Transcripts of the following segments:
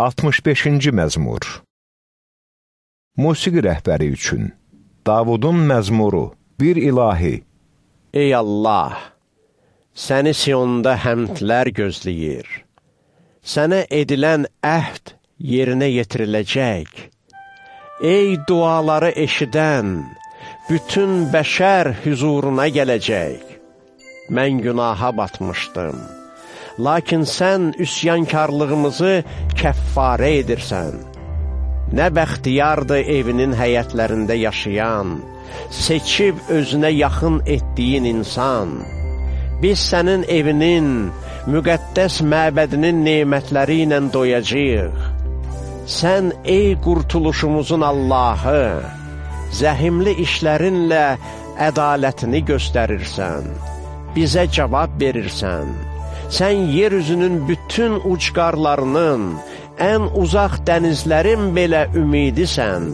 65-ci məzmur Musiqi rəhbəri üçün Davudun məzmuru Bir ilahi Ey Allah, səni Siyonda həmdlər gözləyir. Sənə edilən əhd yerinə yetiriləcək. Ey duaları eşidən, bütün bəşər hüzuruna gələcək. Mən günaha batmışdım Lakin sən üsyankarlığımızı kəffarə edirsən. Nə bəxtiyardır evinin həyətlərində yaşayan, seçib özünə yaxın etdiyin insan. Biz sənin evinin, müqəddəs məbədinin neymətləri ilə doyacaq. Sən, ey qurtuluşumuzun Allahı, zəhimli işlərinlə ədalətini göstərirsən, bizə cavab verirsən sən yer üzünün bütün ucqarlarının, ən uzaq dənizlərin belə ümidisən,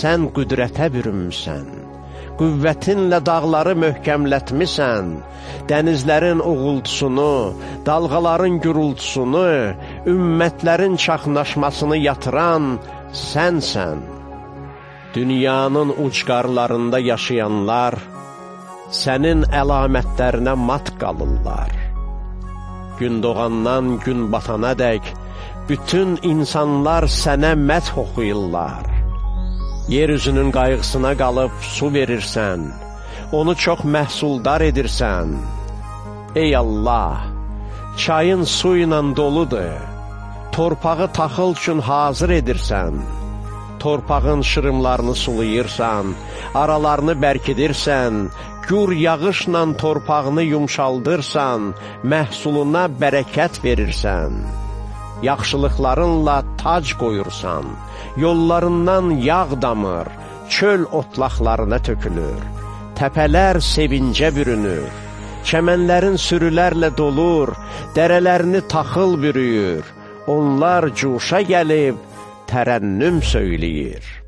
sən qüdrətə bürünmüsən, qüvvətinlə dağları möhkəmlətmisən, dənizlərin uğultusunu, dalğaların gürültusunu, ümmətlərin çaxnaşmasını yatıran sənsən. Dünyanın ucqarlarında yaşayanlar, sənin əlamətlərinə mat qalırlar gün doğandan gün batana dək, bütün insanlar sənə məth oxuyurlar. Yer üzünün qayğısına qalıb su verirsən, onu çox məhsuldar edirsən. Ey Allah, çayın su ilə doludur, torpağı taxıl üçün hazır edirsən. Torpağın şırımlarını sulayırsan, aralarını bərkidirsən, gur yağışla torpağını yumşaldırsan, məhsuluna bərəkət verirsən. Yaxşılıqlarınla tac qoyursan, yollarından yağ damır, çöl otlaqlarına tökülür. Təpələr sevincə bürünür, çəmənlərin sürülərlə dolur, dərələrini taxıl bürüyür, onlar cuşa gəlib tərənnüm söyləyir.